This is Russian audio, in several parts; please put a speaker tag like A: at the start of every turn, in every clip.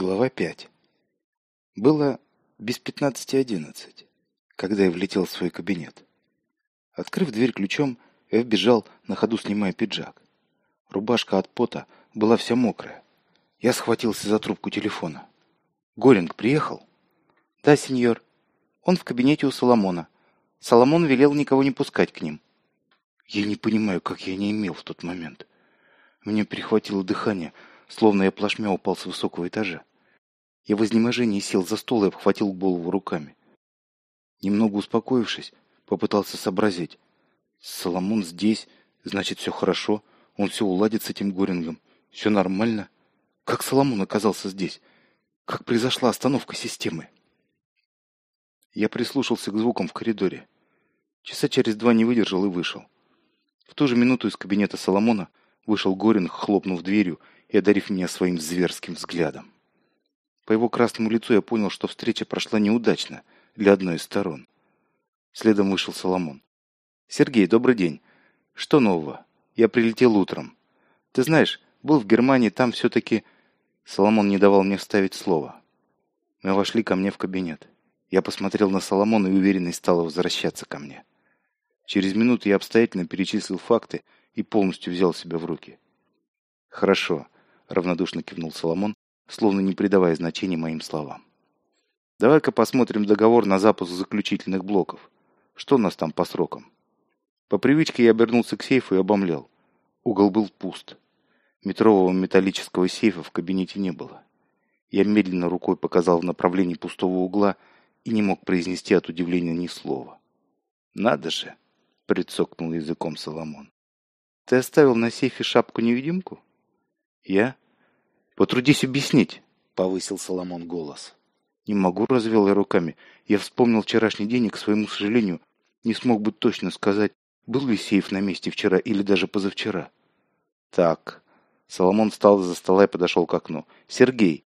A: Глава 5. Было без пятнадцати одиннадцать, когда я влетел в свой кабинет. Открыв дверь ключом, я вбежал, на ходу снимая пиджак. Рубашка от пота была вся мокрая. Я схватился за трубку телефона. «Горинг приехал?» «Да, сеньор. Он в кабинете у Соломона. Соломон велел никого не пускать к ним». Я не понимаю, как я не имел в тот момент. Мне перехватило дыхание – словно я плашмя упал с высокого этажа. Я в изнеможении сел за стол и обхватил голову руками. Немного успокоившись, попытался сообразить. Соломон здесь, значит, все хорошо, он все уладит с этим Горингом, все нормально. Как Соломон оказался здесь? Как произошла остановка системы? Я прислушался к звукам в коридоре. Часа через два не выдержал и вышел. В ту же минуту из кабинета Соломона вышел Горинг, хлопнув дверью и одарив меня своим зверским взглядом. По его красному лицу я понял, что встреча прошла неудачно для одной из сторон. Следом вышел Соломон. «Сергей, добрый день. Что нового? Я прилетел утром. Ты знаешь, был в Германии, там все-таки...» Соломон не давал мне вставить слово. Мы вошли ко мне в кабинет. Я посмотрел на Соломона и уверенный стал возвращаться ко мне. Через минуту я обстоятельно перечислил факты и полностью взял себя в руки. «Хорошо равнодушно кивнул Соломон, словно не придавая значения моим словам. Давай-ка посмотрим договор на запуск заключительных блоков. Что у нас там по срокам? По привычке я обернулся к сейфу и обомлел. Угол был пуст. Метрового металлического сейфа в кабинете не было. Я медленно рукой показал в направлении пустого угла и не мог произнести от удивления ни слова. «Надо же!» — прицокнул языком Соломон. «Ты оставил на сейфе шапку-невидимку?» «Я?» «Потрудись объяснить», — повысил Соломон голос. «Не могу», — развел я руками. Я вспомнил вчерашний день и, к своему сожалению, не смог бы точно сказать, был ли сейф на месте вчера или даже позавчера. «Так». Соломон встал из-за стола и подошел к окну. «Сергей!»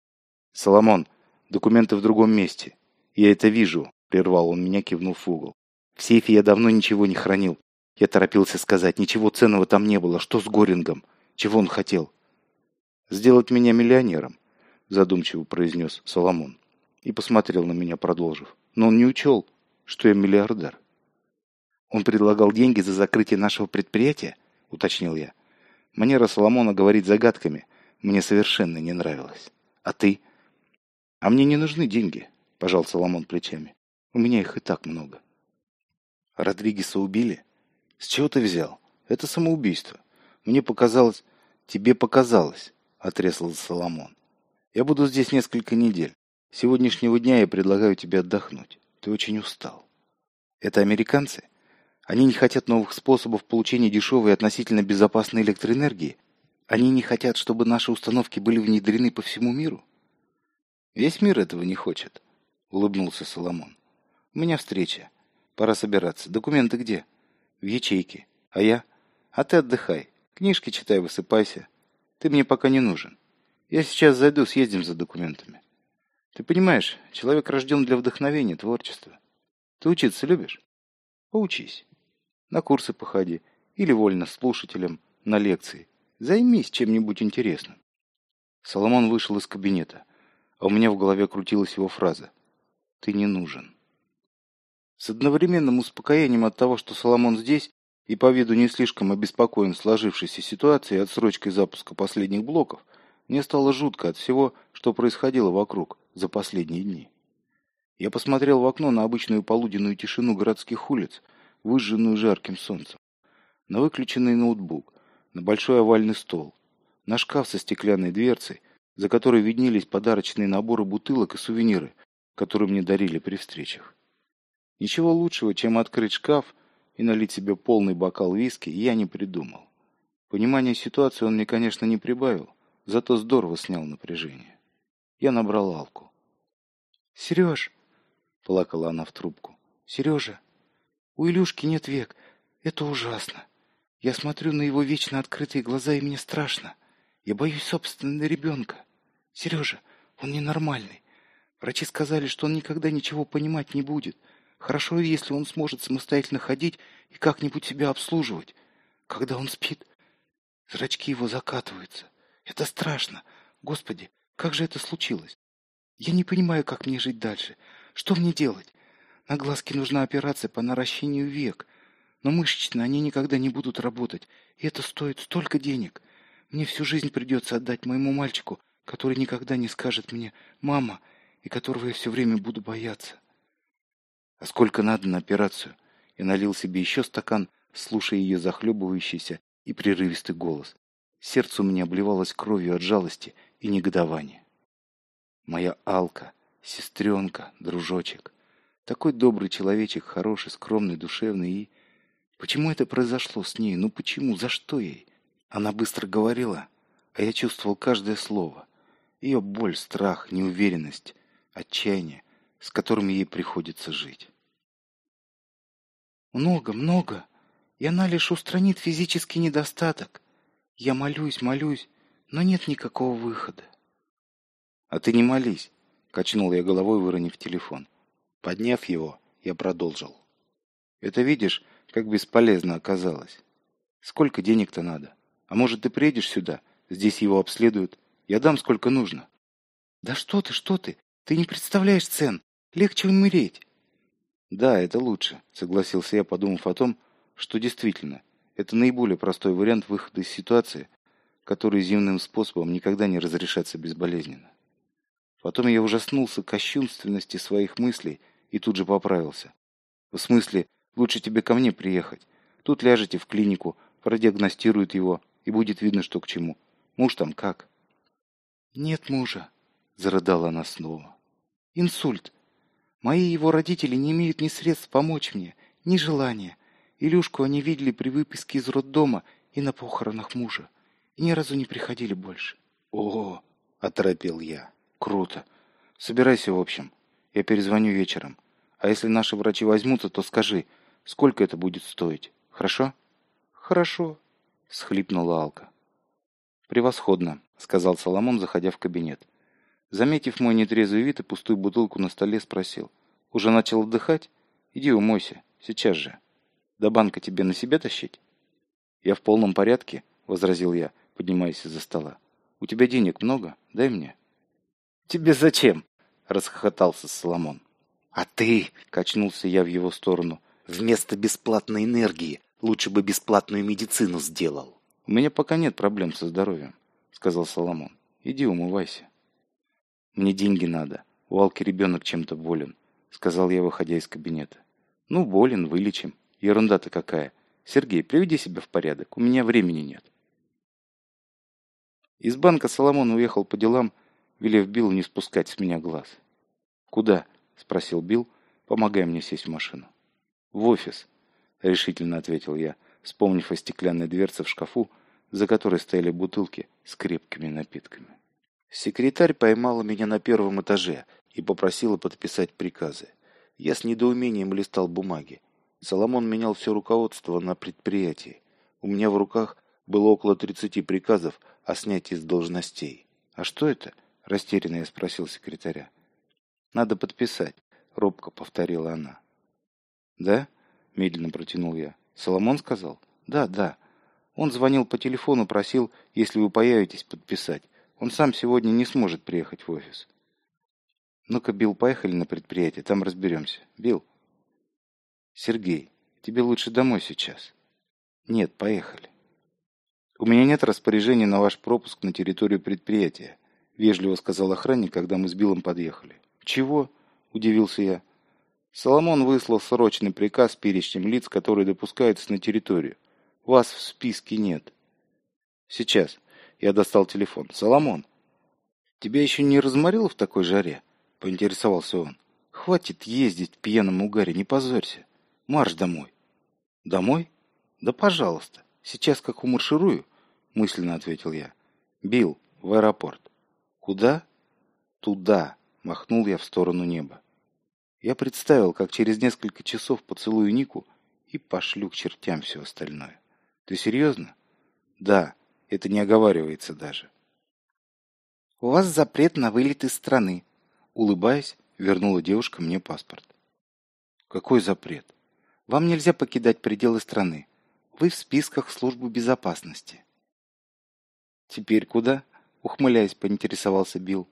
A: «Соломон, документы в другом месте. Я это вижу», — прервал он меня, кивнув в угол. «В сейфе я давно ничего не хранил. Я торопился сказать, ничего ценного там не было. Что с Горингом? Чего он хотел?» «Сделать меня миллионером», — задумчиво произнес Соломон. И посмотрел на меня, продолжив. «Но он не учел, что я миллиардер». «Он предлагал деньги за закрытие нашего предприятия?» — уточнил я. Манера Соломона говорить загадками мне совершенно не нравилась. «А ты?» «А мне не нужны деньги», — пожал Соломон плечами. «У меня их и так много». «Родригеса убили?» «С чего ты взял? Это самоубийство. Мне показалось...» «Тебе показалось отрезал Соломон. «Я буду здесь несколько недель. С сегодняшнего дня я предлагаю тебе отдохнуть. Ты очень устал». «Это американцы? Они не хотят новых способов получения дешевой и относительно безопасной электроэнергии? Они не хотят, чтобы наши установки были внедрены по всему миру?» «Весь мир этого не хочет», — улыбнулся Соломон. «У меня встреча. Пора собираться. Документы где?» «В ячейке. А я?» «А ты отдыхай. Книжки читай, высыпайся. Ты мне пока не нужен. Я сейчас зайду, съездим за документами. Ты понимаешь, человек рожден для вдохновения, творчества. Ты учиться любишь? Поучись. На курсы походи. Или вольно слушателям на лекции. Займись чем-нибудь интересным. Соломон вышел из кабинета, а у меня в голове крутилась его фраза. Ты не нужен. С одновременным успокоением от того, что Соломон здесь, и по виду не слишком обеспокоен сложившейся ситуацией и отсрочкой запуска последних блоков, мне стало жутко от всего, что происходило вокруг за последние дни. Я посмотрел в окно на обычную полуденную тишину городских улиц, выжженную жарким солнцем, на выключенный ноутбук, на большой овальный стол, на шкаф со стеклянной дверцей, за которой виднелись подарочные наборы бутылок и сувениры, которые мне дарили при встречах. Ничего лучшего, чем открыть шкаф – и налить себе полный бокал виски я не придумал. Понимание ситуации он мне, конечно, не прибавил, зато здорово снял напряжение. Я набрал Алку. «Сереж!» — плакала она в трубку. «Сережа, у Илюшки нет век. Это ужасно. Я смотрю на его вечно открытые глаза, и мне страшно. Я боюсь собственного ребенка. Сережа, он ненормальный. Врачи сказали, что он никогда ничего понимать не будет. Хорошо, если он сможет самостоятельно ходить и как-нибудь себя обслуживать. Когда он спит, зрачки его закатываются. Это страшно. Господи, Как же это случилось? Я не понимаю, как мне жить дальше. Что мне делать? На глазки нужна операция по наращению век. Но мышечно они никогда не будут работать. И это стоит столько денег. Мне всю жизнь придется отдать моему мальчику, который никогда не скажет мне «мама», и которого я все время буду бояться. А сколько надо на операцию? Я налил себе еще стакан, слушая ее захлебывающийся и прерывистый голос. Сердце у меня обливалось кровью от жалости и негодования. Моя Алка, сестренка, дружочек. Такой добрый человечек, хороший, скромный, душевный и... Почему это произошло с ней? Ну почему? За что ей? Она быстро говорила, а я чувствовал каждое слово. Ее боль, страх, неуверенность, отчаяние, с которыми ей приходится жить. Много, много, и она лишь устранит физический недостаток. Я молюсь, молюсь, но нет никакого выхода. А ты не молись, качнул я головой, выронив телефон. Подняв его, я продолжил. Это видишь, как бесполезно оказалось. Сколько денег-то надо? А может, ты приедешь сюда? Здесь его обследуют. Я дам сколько нужно. Да что ты, что ты? Ты не представляешь цен. Легче умереть. Да, это лучше, согласился я, подумав о том, что действительно, это наиболее простой вариант выхода из ситуации, который земным способом никогда не разрешается безболезненно. Потом я ужаснулся кощунственности своих мыслей и тут же поправился. В смысле, лучше тебе ко мне приехать. Тут ляжете в клинику, продиагностируют его, и будет видно, что к чему. Муж там как? Нет мужа, зарыдала она снова. Инсульт. Мои его родители не имеют ни средств помочь мне, ни желания. Илюшку они видели при выписке из роддома и на похоронах мужа. И ни разу не приходили больше. О, оторопел я. Круто. Собирайся, в общем. Я перезвоню вечером. А если наши врачи возьмутся, то скажи, сколько это будет стоить. Хорошо? Хорошо, схлипнула Алка. Превосходно, сказал Соломон, заходя в кабинет. Заметив мой нетрезвый вид и пустую бутылку на столе, спросил. Уже начал отдыхать? Иди умойся, сейчас же. До банка тебе на себя тащить? Я в полном порядке, возразил я, поднимаясь из-за стола. У тебя денег много? Дай мне. «Тебе зачем?» — расхохотался Соломон. «А ты!» — качнулся я в его сторону. «Вместо бесплатной энергии лучше бы бесплатную медицину сделал». «У меня пока нет проблем со здоровьем», — сказал Соломон. «Иди умывайся». «Мне деньги надо. У Алки ребенок чем-то болен», — сказал я, выходя из кабинета. «Ну, болен, вылечим. Ерунда-то какая. Сергей, приведи себя в порядок. У меня времени нет». Из банка Соломон уехал по делам, — велев Биллу не спускать с меня глаз. «Куда?» — спросил Билл, помогая мне сесть в машину. «В офис», — решительно ответил я, вспомнив о стеклянной дверце в шкафу, за которой стояли бутылки с крепкими напитками. Секретарь поймала меня на первом этаже и попросила подписать приказы. Я с недоумением листал бумаги. Соломон менял все руководство на предприятии. У меня в руках было около 30 приказов о снятии с должностей. А что это? — Растерянно я спросил секретаря. «Надо подписать», — робко повторила она. «Да?» — медленно протянул я. «Соломон сказал?» «Да, да. Он звонил по телефону, просил, если вы появитесь, подписать. Он сам сегодня не сможет приехать в офис». «Ну-ка, Билл, поехали на предприятие, там разберемся. Билл?» «Сергей, тебе лучше домой сейчас». «Нет, поехали». «У меня нет распоряжения на ваш пропуск на территорию предприятия. — вежливо сказал охранник, когда мы с Биллом подъехали. «Чего?» — удивился я. Соломон выслал срочный приказ с перечнем лиц, которые допускаются на территорию. Вас в списке нет. Сейчас. Я достал телефон. Соломон, тебя еще не разморило в такой жаре? Поинтересовался он. Хватит ездить в пьяном угаре, не позорься. Марш домой. Домой? Да пожалуйста. Сейчас как умарширую, мысленно ответил я. Бил в аэропорт. «Куда?» «Туда!» — махнул я в сторону неба. Я представил, как через несколько часов поцелую Нику и пошлю к чертям все остальное. Ты серьезно? Да, это не оговаривается даже. У вас запрет на вылет из страны. Улыбаясь, вернула девушка мне паспорт. Какой запрет? Вам нельзя покидать пределы страны. Вы в списках службы безопасности. Теперь куда? Ухмыляясь, поинтересовался Билл.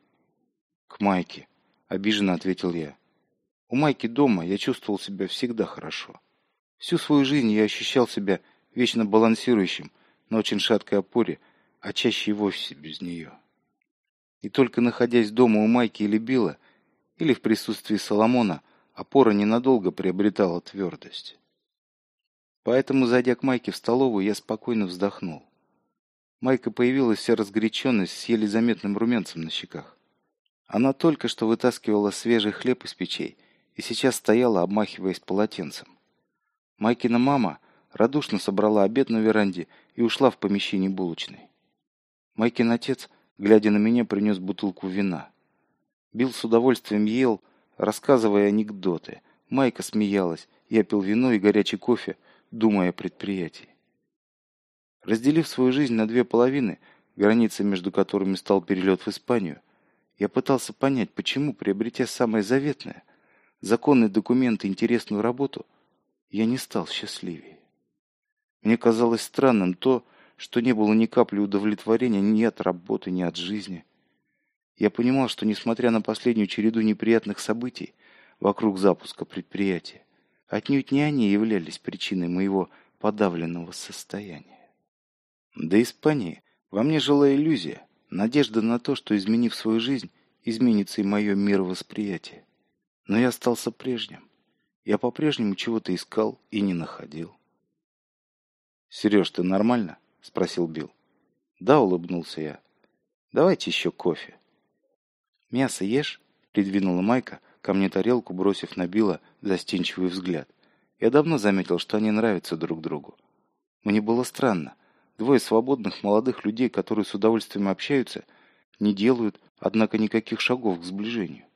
A: «К Майке», — обиженно ответил я. «У Майки дома я чувствовал себя всегда хорошо. Всю свою жизнь я ощущал себя вечно балансирующим на очень шаткой опоре, а чаще и вовсе без нее. И только находясь дома у Майки или Билла, или в присутствии Соломона, опора ненадолго приобретала твердость. Поэтому, зайдя к Майке в столовую, я спокойно вздохнул. Майка появилась вся разгоряченность с еле заметным румянцем на щеках. Она только что вытаскивала свежий хлеб из печей и сейчас стояла, обмахиваясь полотенцем. Майкина мама радушно собрала обед на веранде и ушла в помещение булочной. Майкин отец, глядя на меня, принес бутылку вина. Билл с удовольствием ел, рассказывая анекдоты. Майка смеялась, я пил вино и горячий кофе, думая о предприятии. Разделив свою жизнь на две половины, границы между которыми стал перелет в Испанию, я пытался понять, почему, приобретя самое заветное, законные документы, интересную работу, я не стал счастливее. Мне казалось странным то, что не было ни капли удовлетворения ни от работы, ни от жизни. Я понимал, что несмотря на последнюю череду неприятных событий вокруг запуска предприятия, отнюдь не они являлись причиной моего подавленного состояния. До Испании во мне жила иллюзия, надежда на то, что, изменив свою жизнь, изменится и мое мировосприятие. Но я остался прежним. Я по-прежнему чего-то искал и не находил. «Сереж, ты нормально?» – спросил Билл. «Да», – улыбнулся я. «Давайте еще кофе». «Мясо ешь?» – придвинула Майка ко мне тарелку, бросив на Билла застенчивый взгляд. Я давно заметил, что они нравятся друг другу. Мне было странно. Двое свободных молодых людей, которые с удовольствием общаются, не делают, однако, никаких шагов к сближению.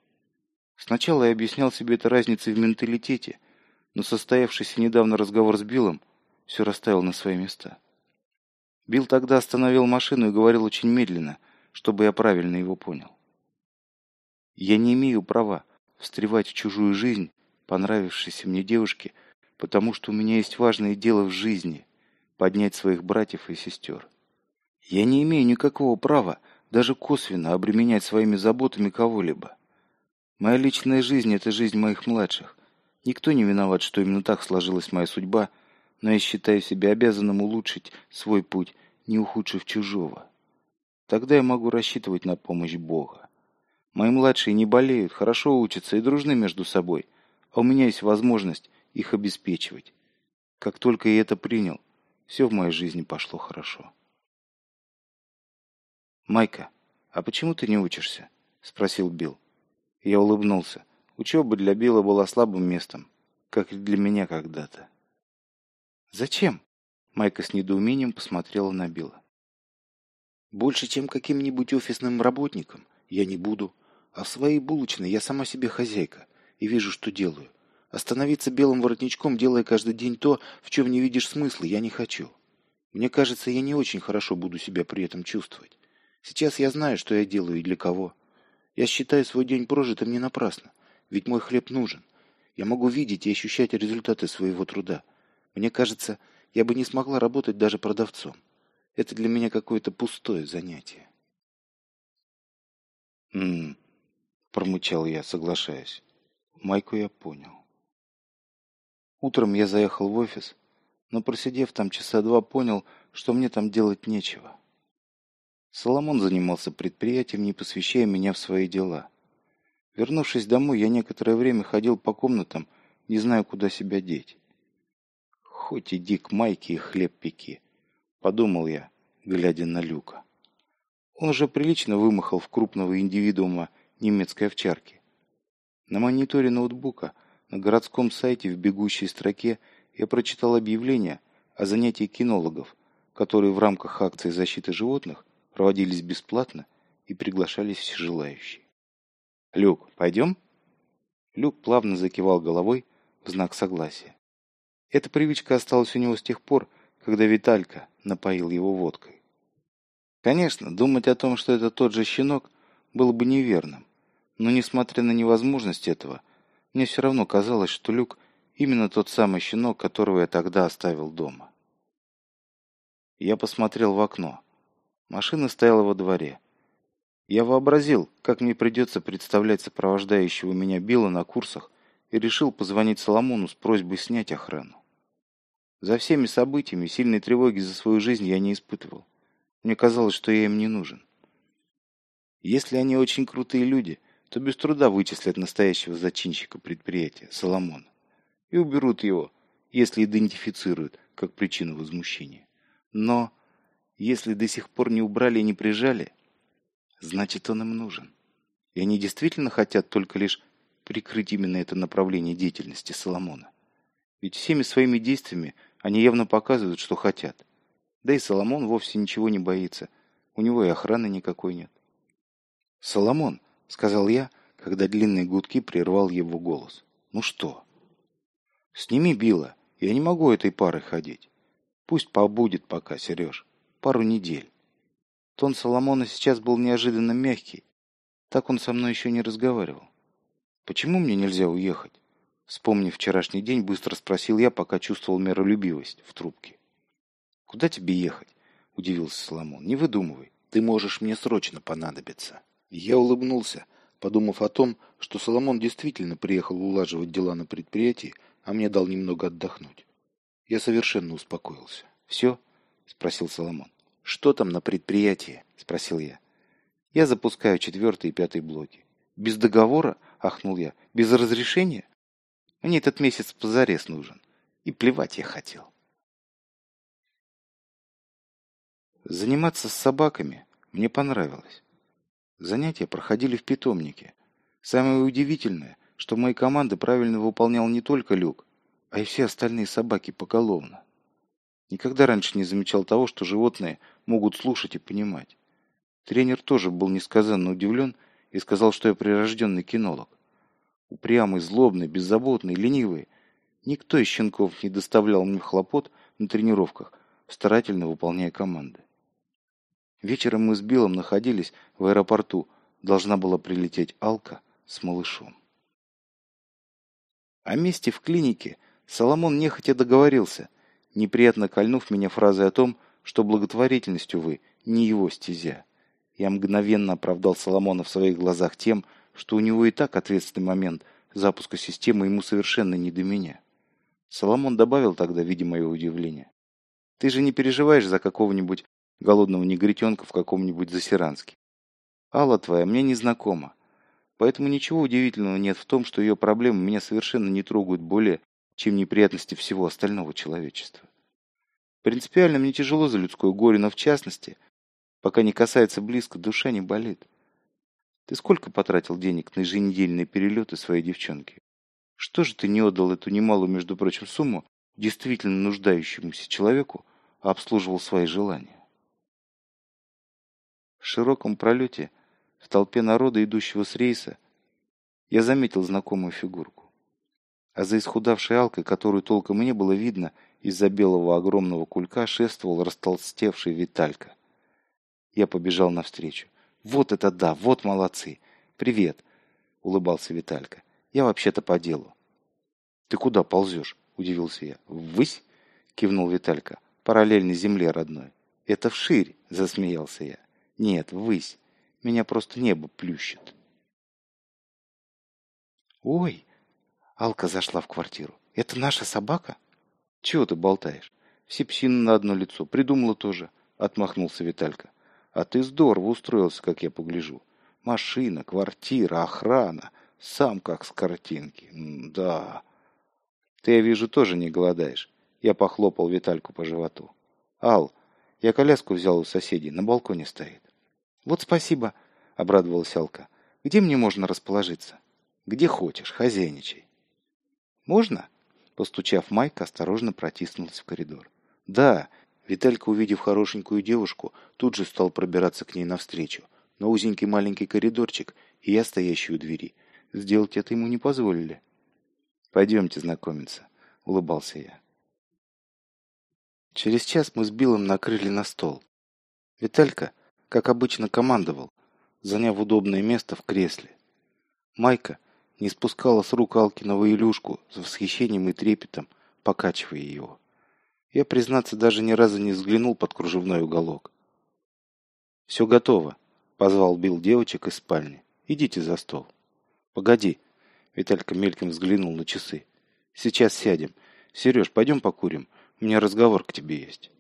A: Сначала я объяснял себе это разницей в менталитете, но состоявшийся недавно разговор с Биллом все расставил на свои места. Билл тогда остановил машину и говорил очень медленно, чтобы я правильно его понял. Я не имею права встревать в чужую жизнь понравившейся мне девушке, потому что у меня есть важное дело в жизни – поднять своих братьев и сестер. Я не имею никакого права даже косвенно обременять своими заботами кого-либо. Моя личная жизнь – это жизнь моих младших. Никто не виноват, что именно так сложилась моя судьба, но я считаю себя обязанным улучшить свой путь, не ухудшив чужого. Тогда я могу рассчитывать на помощь Бога. Мои младшие не болеют, хорошо учатся и дружны между собой, а у меня есть возможность их обеспечивать. Как только я это принял, все в моей жизни пошло хорошо. «Майка, а почему ты не учишься?» – спросил Билл. Я улыбнулся. Учеба для Билла была слабым местом, как и для меня когда-то. «Зачем?» Майка с недоумением посмотрела на Билла. «Больше, чем каким-нибудь офисным работником, я не буду. А в своей булочной я сама себе хозяйка и вижу, что делаю. Остановиться белым воротничком, делая каждый день то, в чем не видишь смысла, я не хочу. Мне кажется, я не очень хорошо буду себя при этом чувствовать. Сейчас я знаю, что я делаю и для кого. Я считаю свой день прожитым не напрасно, ведь мой хлеб нужен. Я могу видеть и ощущать результаты своего труда. Мне кажется, я бы не смогла работать даже продавцом. Это для меня какое-то пустое занятие. «М-м-м», промычал я, соглашаясь. Майку я понял. Утром я заехал в офис, но просидев там часа два, понял, что мне там делать нечего. Соломон занимался предприятием, не посвящая меня в свои дела. Вернувшись домой, я некоторое время ходил по комнатам, не зная, куда себя деть. «Хоть иди к Майке и хлеб пеки», — подумал я, глядя на Люка. Он уже прилично вымахал в крупного индивидуума немецкой овчарки. На мониторе ноутбука на городском сайте в бегущей строке я прочитал объявление о занятии кинологов, которые в рамках акции защиты животных проводились бесплатно и приглашались все желающие. «Люк, пойдем?» Люк плавно закивал головой в знак согласия. Эта привычка осталась у него с тех пор, когда Виталька напоил его водкой. Конечно, думать о том, что это тот же щенок, было бы неверным. Но, несмотря на невозможность этого, мне все равно казалось, что Люк именно тот самый щенок, которого я тогда оставил дома. Я посмотрел в окно. Машина стояла во дворе. Я вообразил, как мне придется представлять сопровождающего меня Билла на курсах, и решил позвонить Соломону с просьбой снять охрану. За всеми событиями сильной тревоги за свою жизнь я не испытывал. Мне казалось, что я им не нужен. Если они очень крутые люди, то без труда вычислят настоящего зачинщика предприятия, Соломона, и уберут его, если идентифицируют как причину возмущения. Но если до сих пор не убрали и не прижали, значит он им нужен. И они действительно хотят только лишь прикрыть именно это направление деятельности Соломона. Ведь всеми своими действиями они явно показывают, что хотят. Да и Соломон вовсе ничего не боится. У него и охраны никакой нет. «Соломон», — сказал я, когда длинные гудки прервал его голос. «Ну что?» «Сними Билла. Я не могу этой парой ходить. Пусть побудет пока, Сереж. Пару недель». Тон Соломона сейчас был неожиданно мягкий. Так он со мной еще не разговаривал. «Почему мне нельзя уехать?» Вспомнив вчерашний день, быстро спросил я, пока чувствовал миролюбивость в трубке. «Куда тебе ехать?» – удивился Соломон. «Не выдумывай. Ты можешь мне срочно понадобиться». Я улыбнулся, подумав о том, что Соломон действительно приехал улаживать дела на предприятии, а мне дал немного отдохнуть. Я совершенно успокоился. «Все?» – спросил Соломон. «Что там на предприятии?» – спросил я. «Я запускаю четвертый и пятый блоки». «Без договора?» – ахнул я. «Без разрешения?» «Мне этот месяц позарез нужен. И плевать я хотел». Заниматься с собаками мне понравилось. Занятия проходили в питомнике. Самое удивительное, что мои команды правильно выполнял не только Люк, а и все остальные собаки поголовно. Никогда раньше не замечал того, что животные могут слушать и понимать. Тренер тоже был несказанно удивлен и сказал, что я прирожденный кинолог. Упрямый, злобный, беззаботный, ленивый. Никто из щенков не доставлял мне хлопот на тренировках, старательно выполняя команды. Вечером мы с Биллом находились в аэропорту. Должна была прилететь Алка с малышом. О месте в клинике Соломон нехотя договорился, неприятно кольнув меня фразой о том, что благотворительность, увы, не его стезя. Я мгновенно оправдал Соломона в своих глазах тем, что у него и так ответственный момент запуска системы ему совершенно не до меня. Соломон добавил тогда, видя мое удивление. «Ты же не переживаешь за какого-нибудь голодного негритенка в каком-нибудь засиранске. Алла твоя мне не знакома. Поэтому ничего удивительного нет в том, что ее проблемы меня совершенно не трогают более, чем неприятности всего остального человечества. Принципиально мне тяжело за людское горе, но в частности, пока не касается близко, душа не болит. Ты сколько потратил денег на еженедельные перелеты своей девчонки? Что же ты не отдал эту немалую, между прочим, сумму действительно нуждающемуся человеку, а обслуживал свои желания? В широком пролете, в толпе народа, идущего с рейса, я заметил знакомую фигурку. А за исхудавшей алкой, которую толком и не было видно, из-за белого огромного кулька шествовал растолстевший Виталька. Я побежал навстречу. «Вот это да! Вот молодцы! Привет!» — улыбался Виталька. «Я вообще-то по делу». «Ты куда ползешь?» — удивился я. «Ввысь?» — кивнул Виталька. «Параллельно земле родной». «Это вширь!» — засмеялся я. Нет, ввысь. Меня просто небо плющит. Ой! Алка зашла в квартиру. Это наша собака? Чего ты болтаешь? Все псины на одно лицо. Придумала тоже. Отмахнулся Виталька. А ты здорово устроился, как я погляжу. Машина, квартира, охрана. Сам как с картинки. Да. Ты, я вижу, тоже не голодаешь. Я похлопал Витальку по животу. Ал, я коляску взял у соседей, на балконе стоит. «Вот спасибо», — обрадовалась Алка. «Где мне можно расположиться?» «Где хочешь, хозяйничай». «Можно?» Постучав, Майка осторожно протиснулась в коридор. «Да». Виталька, увидев хорошенькую девушку, тут же стал пробираться к ней навстречу. Но узенький маленький коридорчик, и я, стоящий у двери, сделать это ему не позволили. «Пойдемте знакомиться», — улыбался я. Через час мы с Биллом накрыли на стол. Виталька, как обычно, командовал, заняв удобное место в кресле. Майка не спускала с рук Алкиного Илюшку с восхищением и трепетом, покачивая его. Я, признаться, даже ни разу не взглянул под кружевной уголок. «Все готово», Позвал Билл девочек из спальни. «Идите за стол». «Погоди». Виталька мельком взглянул на часы. «Сейчас сядем. Сереж, пойдем покурим. У меня разговор к тебе есть».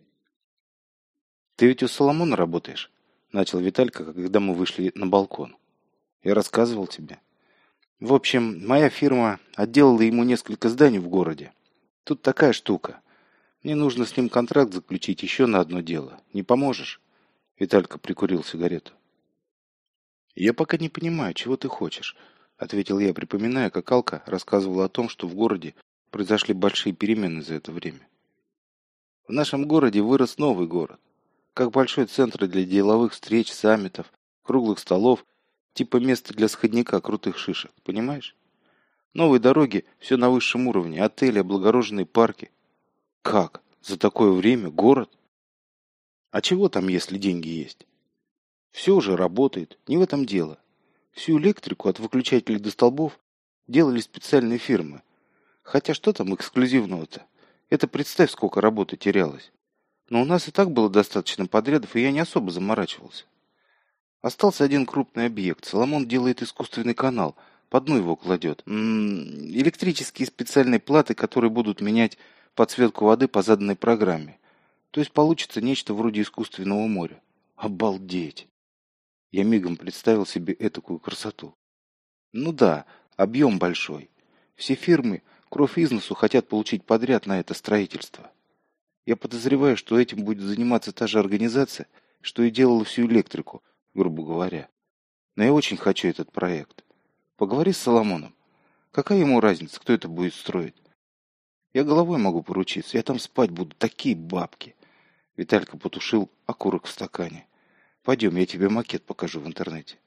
A: «Ты ведь у Соломона работаешь?» Начал Виталька, когда мы вышли на балкон. «Я рассказывал тебе». В общем, моя фирма отделала ему несколько зданий в городе. Тут такая штука. Мне нужно с ним контракт заключить еще на одно дело. Не поможешь?» Виталька прикурил сигарету. «Я пока не понимаю, чего ты хочешь», — ответил я, припоминая, как Алка рассказывала о том, что в городе произошли большие перемены за это время. В нашем городе вырос новый город. Как большой центр для деловых встреч, саммитов, круглых столов, типа места для сходника крутых шишек, понимаешь? Новые дороги, все на высшем уровне, отели, облагороженные парки. Как? За такое время город? А чего там, если деньги есть? Все уже работает, не в этом дело. Всю электрику от выключателей до столбов делали специальные фирмы. Хотя что там эксклюзивного-то? Это представь, сколько работы терялось. Но у нас и так было достаточно подрядов, и я не особо заморачивался. Остался один крупный объект. Соломон делает искусственный канал. По дну его кладет. М м-м, -м, электрические специальные платы, которые будут менять подсветку воды по заданной программе. То есть получится нечто вроде искусственного моря. Обалдеть! Я мигом представил себе этакую красоту. Ну да, объем большой. Все фирмы, кровь из носу, хотят получить подряд на это строительство. Я подозреваю, что этим будет заниматься та же организация, что и делала всю электрику, грубо говоря. Но я очень хочу этот проект. Поговори с Соломоном. Какая ему разница, кто это будет строить? Я головой могу поручиться, я там спать буду, такие бабки. Виталька потушил окурок в стакане. Пойдем, я тебе макет покажу в интернете.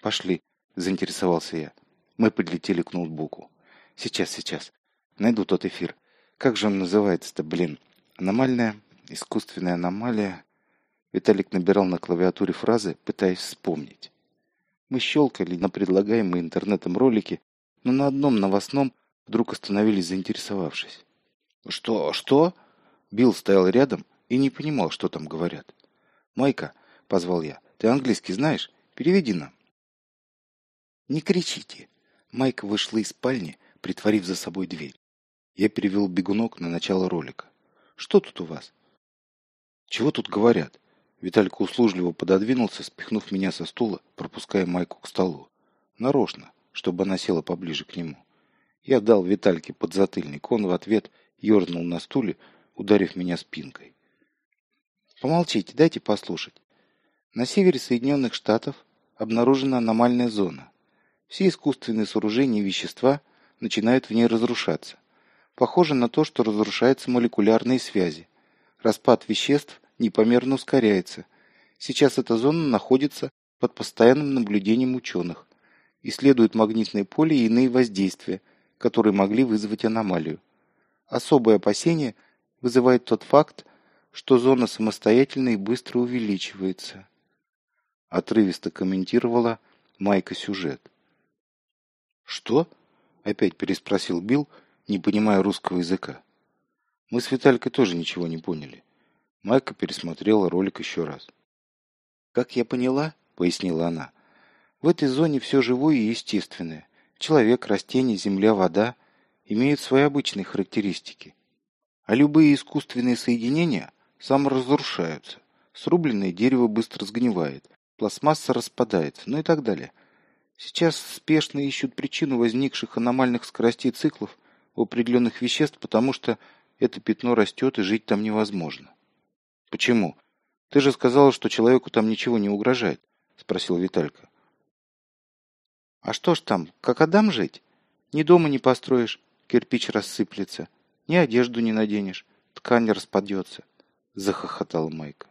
A: Пошли, заинтересовался я. Мы подлетели к ноутбуку. Сейчас, сейчас. Найду тот эфир. Как же он называется-то, блин? Аномальная, искусственная аномалия. Виталик набирал на клавиатуре фразы, пытаясь вспомнить. Мы щелкали на предлагаемые интернетом ролики, но на одном новостном вдруг остановились, заинтересовавшись. «Что? Что?» Билл стоял рядом и не понимал, что там говорят. «Майка, позвал я. «Ты английский знаешь? Переведи нам». «Не кричите!» Майка вышла из спальни, притворив за собой дверь. Я перевел бегунок на начало ролика. «Что тут у вас?» «Чего тут говорят?» Виталька услужливо пододвинулся, спихнув меня со стула, пропуская Майку к столу. Нарочно, чтобы она села поближе к нему. Я дал Витальке подзатыльник. Он в ответ ерзнул на стуле, ударив меня спинкой. «Помолчите, дайте послушать. На севере Соединенных Штатов обнаружена аномальная зона. Все искусственные сооружения и вещества начинают в ней разрушаться. Похоже на то, что разрушаются молекулярные связи. Распад веществ непомерно ускоряется. Сейчас эта зона находится под постоянным наблюдением ученых. Исследуют магнитное поле и иные воздействия, которые могли вызвать аномалию. Особое опасение вызывает тот факт, что зона самостоятельно и быстро увеличивается отрывисто комментировала Майка сюжет. «Что?» – опять переспросил Билл, не понимая русского языка. Мы с Виталькой тоже ничего не поняли. Майка пересмотрела ролик еще раз. «Как я поняла», – пояснила она, – «в этой зоне все живое и естественное. Человек, растения, земля, вода имеют свои обычные характеристики. А любые искусственные соединения саморазрушаются. Срубленное дерево быстро сгнивает, пластмасса распадается, ну и так далее. Сейчас спешно ищут причину возникших аномальных скоростей циклов у определенных веществ, потому что это пятно растет и жить там невозможно. Почему? Ты же сказала, что человеку там ничего не угрожает, спросил Виталька. А что ж там, как Адам жить? Ни дома не построишь, кирпич рассыплется, ни одежду не наденешь, ткань распадется, захохотала Майка.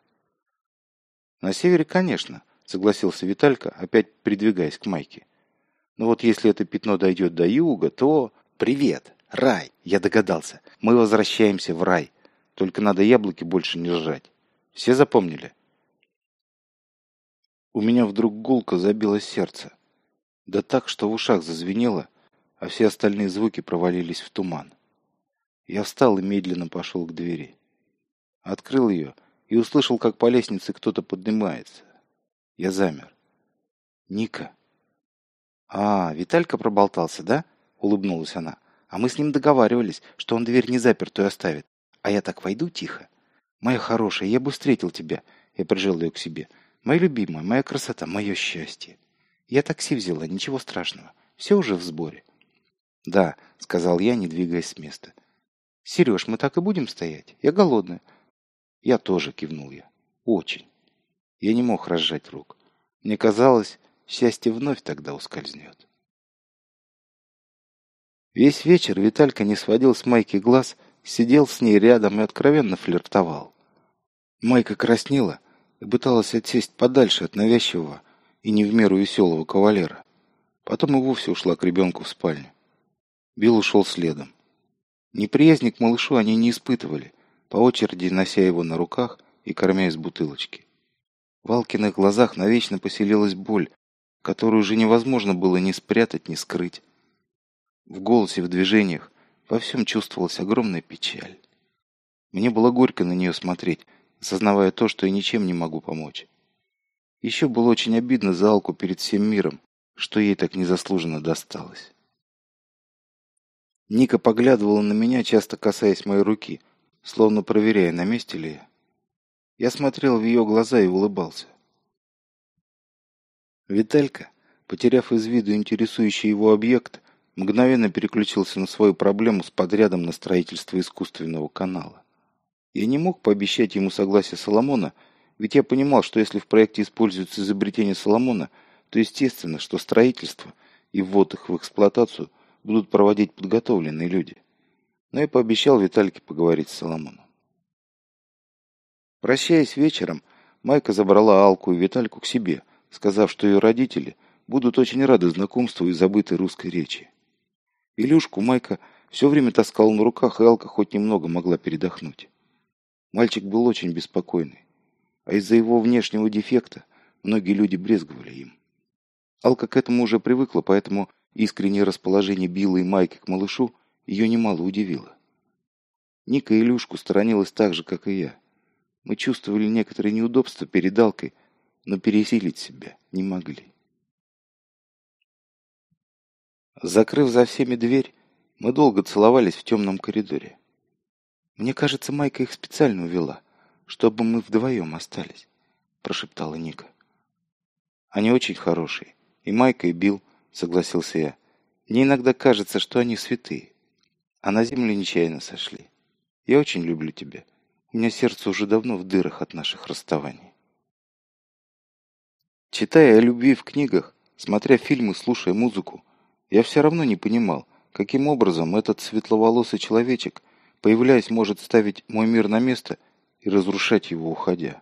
A: На севере, конечно, согласился Виталька, опять придвигаясь к Майке. Но вот если это пятно дойдет до юга, то... Привет! Рай! Я догадался. Мы возвращаемся в рай. Только надо яблоки больше не сжать. Все запомнили? У меня вдруг гулко забилось сердце. Да так, что в ушах зазвенело, а все остальные звуки провалились в туман. Я встал и медленно пошел к двери. Открыл ее и услышал, как по лестнице кто-то поднимается. Я замер. Ника. А, Виталька проболтался, да? Улыбнулась она. А мы с ним договаривались, что он дверь не запертую оставит. А я так войду тихо. Моя хорошая, я бы встретил тебя. Я прижал ее к себе. Моя любимая, моя красота, мое счастье. Я такси взяла, ничего страшного. Все уже в сборе. Да, сказал я, не двигаясь с места. Сереж, мы так и будем стоять? Я голодная. Я тоже, кивнул я. Очень. Я не мог разжать рук. Мне казалось, счастье вновь тогда ускользнет. Весь вечер Виталька не сводил с Майки глаз, сидел с ней рядом и откровенно флиртовал. Майка краснела и пыталась отсесть подальше от навязчивого и не в меру веселого кавалера. Потом и вовсе ушла к ребенку в спальню. Билл ушел следом. Неприязни к малышу они не испытывали, по очереди нося его на руках и кормя из бутылочки. В Алкиных глазах навечно поселилась боль, которую уже невозможно было ни спрятать, ни скрыть. В голосе, в движениях, во всем чувствовалась огромная печаль. Мне было горько на нее смотреть, осознавая то, что я ничем не могу помочь. Еще было очень обидно за Алку перед всем миром, что ей так незаслуженно досталось. Ника поглядывала на меня, часто касаясь моей руки, словно проверяя, на месте ли я. Я смотрел в ее глаза и улыбался. Виталька, потеряв из виду интересующий его объект, мгновенно переключился на свою проблему с подрядом на строительство искусственного канала. Я не мог пообещать ему согласие Соломона, ведь я понимал, что если в проекте используется изобретение Соломона, то естественно, что строительство и ввод их в эксплуатацию будут проводить подготовленные люди. Но я пообещал Витальке поговорить с Соломоном. Прощаясь вечером, Майка забрала Алку и Витальку к себе, сказав, что ее родители будут очень рады знакомству и забытой русской речи. Илюшку Майка все время таскал на руках, и Алка хоть немного могла передохнуть. Мальчик был очень беспокойный, а из-за его внешнего дефекта многие люди брезговали им. Алка к этому уже привыкла, поэтому Искреннее расположение Билла и Майки к малышу ее немало удивило. Ника Илюшку сторонилась так же, как и я. Мы чувствовали некоторые неудобства перед Алкой, но пересилить себя не могли. Закрыв за всеми дверь, мы долго целовались в темном коридоре. «Мне кажется, Майка их специально увела, чтобы мы вдвоем остались», – прошептала Ника. «Они очень хорошие, и Майка, и Билл, — согласился я. «Мне иногда кажется, что они святые, а на землю нечаянно сошли. Я очень люблю тебя. У меня сердце уже давно в дырах от наших расставаний». Читая о любви в книгах, смотря фильмы, слушая музыку, я все равно не понимал, каким образом этот светловолосый человечек, появляясь, может ставить мой мир на место и разрушать его, уходя.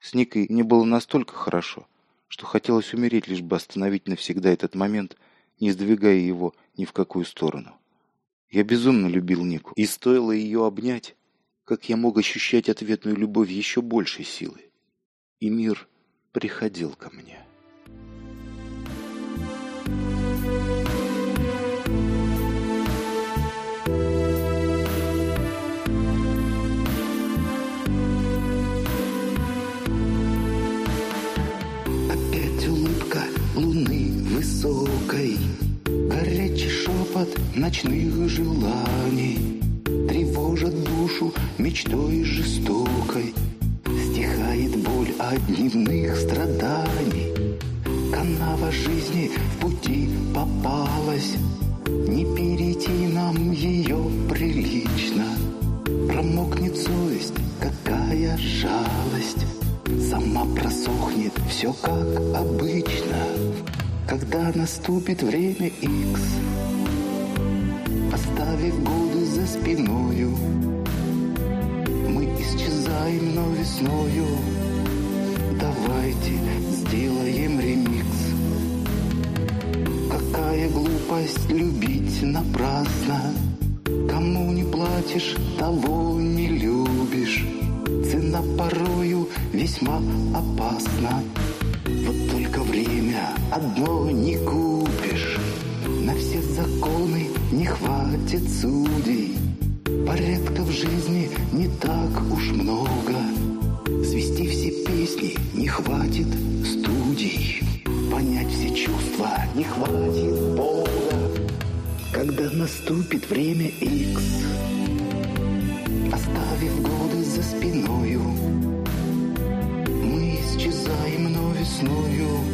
A: С Никой не было настолько хорошо, что хотелось умереть, лишь бы остановить навсегда этот момент, не сдвигая его ни в какую сторону. Я безумно любил Нику, и стоило ее обнять, как я мог ощущать ответную любовь еще большей силы. И мир приходил ко мне.
B: Высокой Горячий шепот ночных желаний Тревожит душу мечтой жестокой. Стихает боль от дневных страданий. Канава жизни в пути попалась. Не перейти нам ее прилично. Промокнет совесть, какая жалость. Сама просохнет все как обычно когда наступит время X, Оставив годы за спиною, Мы исчезаем, но весною Давайте сделаем ремикс. Какая глупость любить напрасно, Кому не платишь, того не любишь. Цена порою весьма опасна. Одно не купишь. На все законы не хватит судей. Порядка в жизни не так уж много. Свести все песни не хватит студий. Понять не хватит Бога, когда наступит время Икс, оставив годы за спиною, мы исчезаем, но весною